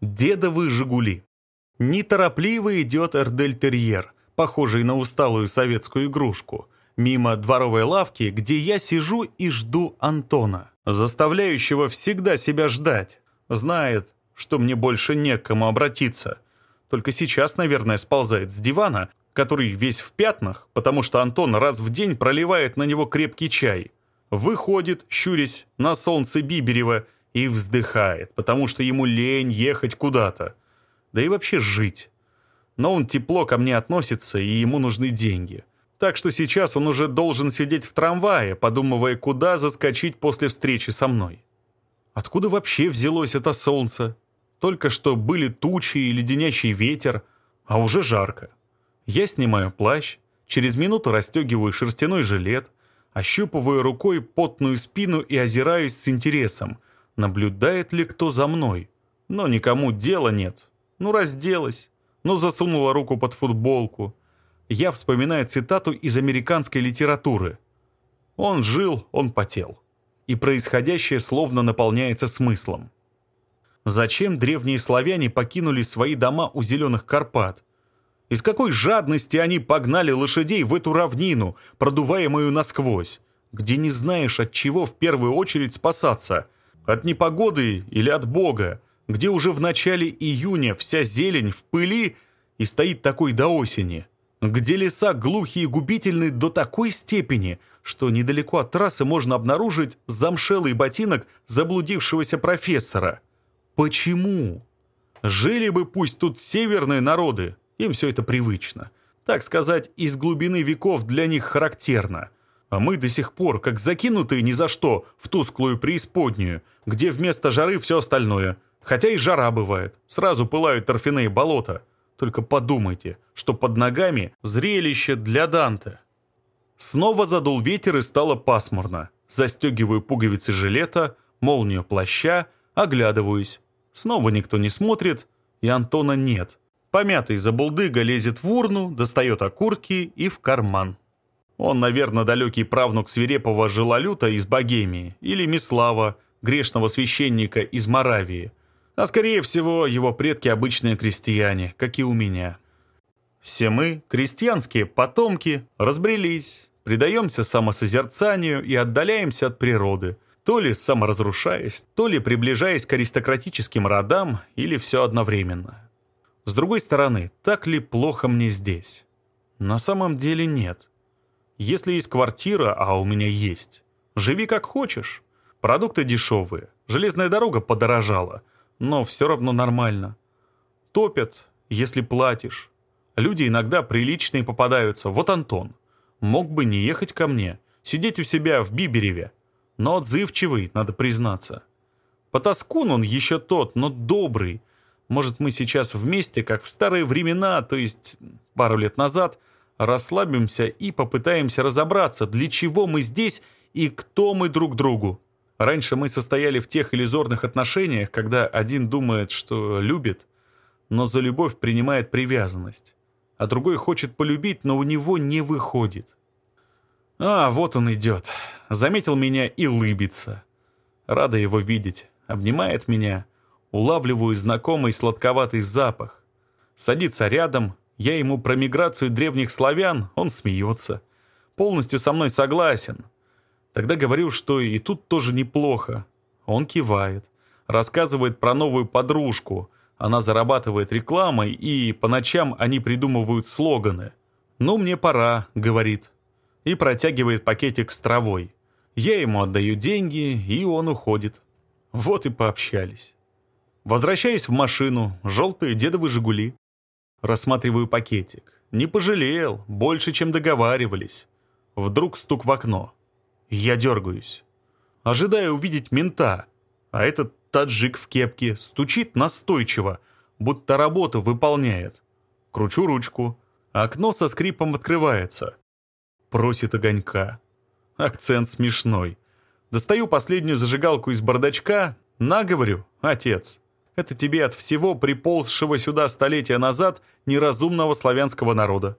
Дедовы «Жигули». Неторопливо идет эрдельтерьер, похожий на усталую советскую игрушку, мимо дворовой лавки, где я сижу и жду Антона, заставляющего всегда себя ждать. Знает, что мне больше не к кому обратиться. Только сейчас, наверное, сползает с дивана, который весь в пятнах, потому что Антон раз в день проливает на него крепкий чай. Выходит, щурясь, на солнце Биберева – и вздыхает, потому что ему лень ехать куда-то, да и вообще жить. Но он тепло ко мне относится, и ему нужны деньги. Так что сейчас он уже должен сидеть в трамвае, подумывая, куда заскочить после встречи со мной. Откуда вообще взялось это солнце? Только что были тучи и леденящий ветер, а уже жарко. Я снимаю плащ, через минуту расстегиваю шерстяной жилет, ощупываю рукой потную спину и озираюсь с интересом, Наблюдает ли кто за мной? Но никому дела нет. Ну, разделась. Ну, засунула руку под футболку. Я вспоминаю цитату из американской литературы. «Он жил, он потел». И происходящее словно наполняется смыслом. Зачем древние славяне покинули свои дома у зеленых Карпат? Из какой жадности они погнали лошадей в эту равнину, продуваемую насквозь, где не знаешь, от чего в первую очередь спасаться – от непогоды или от бога, где уже в начале июня вся зелень в пыли и стоит такой до осени, где леса глухие и губительны до такой степени, что недалеко от трассы можно обнаружить замшелый ботинок заблудившегося профессора. Почему? Жили бы пусть тут северные народы, им все это привычно. Так сказать, из глубины веков для них характерно – а мы до сих пор как закинутые ни за что в тусклую преисподнюю, где вместо жары все остальное. Хотя и жара бывает, сразу пылают торфяные болота. Только подумайте, что под ногами зрелище для Данте. Снова задул ветер и стало пасмурно. Застегиваю пуговицы жилета, молнию плаща, оглядываюсь. Снова никто не смотрит, и Антона нет. Помятый забулдыга лезет в урну, достает окурки и в карман. Он, наверное, далекий правнук свирепого Желолюта из Богемии или Мислава, грешного священника из Моравии. А скорее всего, его предки обычные крестьяне, как и у меня. Все мы, крестьянские потомки, разбрелись, предаемся самосозерцанию и отдаляемся от природы, то ли саморазрушаясь, то ли приближаясь к аристократическим родам, или все одновременно. С другой стороны, так ли плохо мне здесь? На самом деле нет. Если есть квартира, а у меня есть, живи как хочешь. Продукты дешевые, железная дорога подорожала, но все равно нормально. Топят, если платишь. Люди иногда приличные попадаются. Вот Антон. Мог бы не ехать ко мне, сидеть у себя в Бибереве. Но отзывчивый, надо признаться. Потаскун он еще тот, но добрый. Может, мы сейчас вместе, как в старые времена, то есть пару лет назад, расслабимся и попытаемся разобраться, для чего мы здесь и кто мы друг другу. Раньше мы состояли в тех иллюзорных отношениях, когда один думает, что любит, но за любовь принимает привязанность, а другой хочет полюбить, но у него не выходит. А, вот он идет. Заметил меня и лыбится. Рада его видеть. Обнимает меня. Улавливаю знакомый сладковатый запах. Садится рядом, Я ему про миграцию древних славян, он смеется. Полностью со мной согласен. Тогда говорю, что и тут тоже неплохо. Он кивает. Рассказывает про новую подружку. Она зарабатывает рекламой, и по ночам они придумывают слоганы. «Ну, мне пора», — говорит. И протягивает пакетик с травой. Я ему отдаю деньги, и он уходит. Вот и пообщались. Возвращаясь в машину, желтые дедовы «Жигули» рассматриваю пакетик. Не пожалел, больше, чем договаривались. Вдруг стук в окно. Я дергаюсь. Ожидая увидеть мента, а этот таджик в кепке стучит настойчиво, будто работу выполняет. Кручу ручку. Окно со скрипом открывается. Просит огонька. Акцент смешной. Достаю последнюю зажигалку из бардачка, наговорю, отец. Это тебе от всего приползшего сюда столетия назад неразумного славянского народа.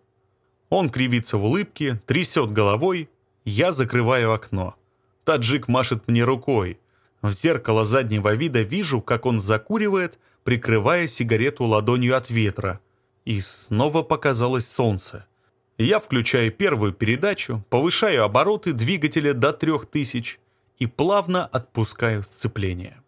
Он кривится в улыбке, трясет головой. Я закрываю окно. Таджик машет мне рукой. В зеркало заднего вида вижу, как он закуривает, прикрывая сигарету ладонью от ветра. И снова показалось солнце. Я включаю первую передачу, повышаю обороты двигателя до 3000 и плавно отпускаю сцепление.